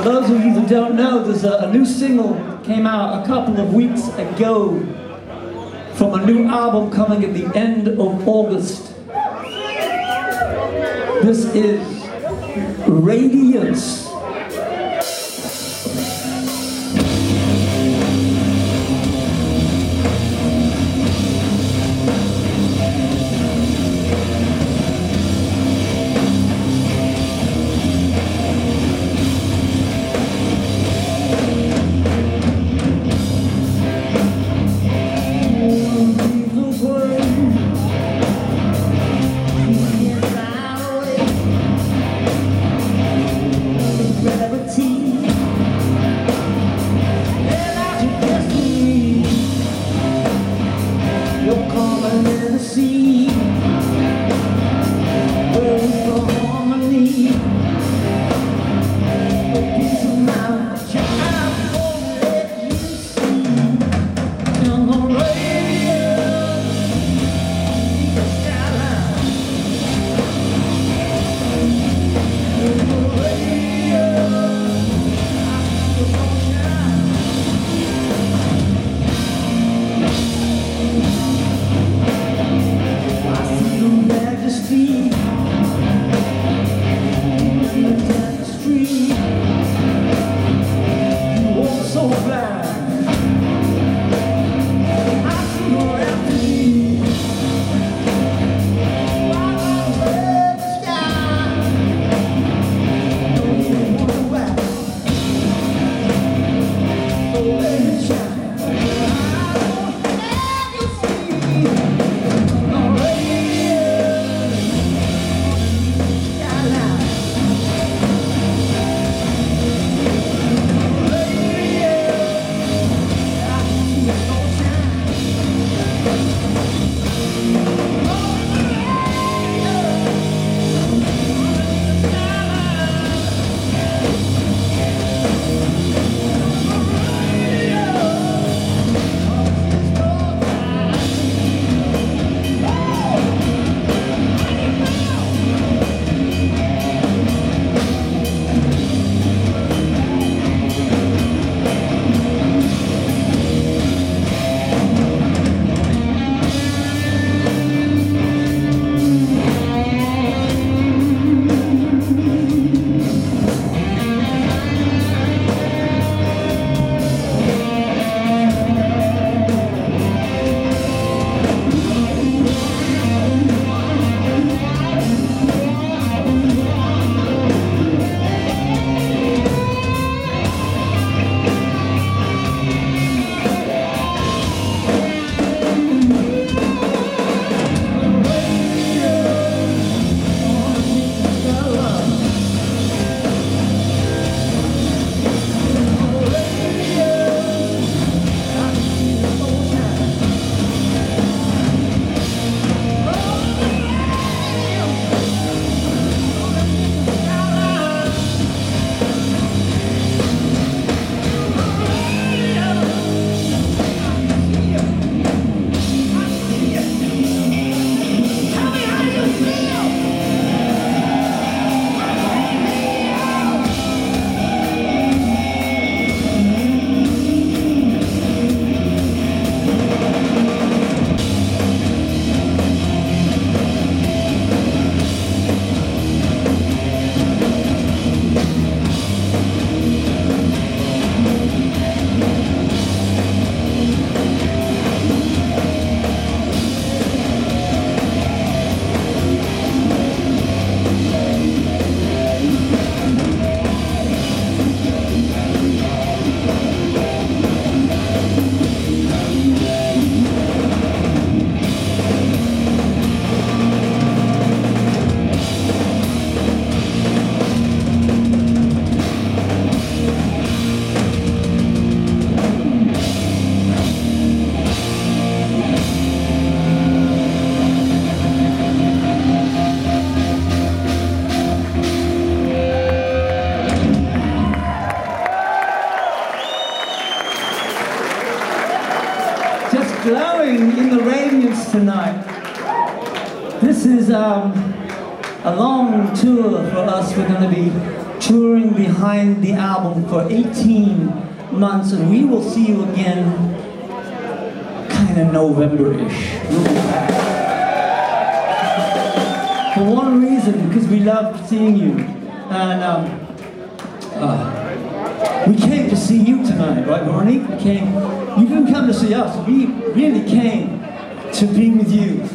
For those of you that don't know, there's a, a new single came out a couple of weeks ago from a new album coming at the end of August. This is Radiance. glowing in the radiance tonight. This is um, a long tour for us. We're going to be touring behind the album for 18 months, and we will see you again kind of November-ish. For one reason, because we love seeing you. And um, uh, we came to see you tonight, right, Barney? We came. You didn't come to see us. We really came to be with you.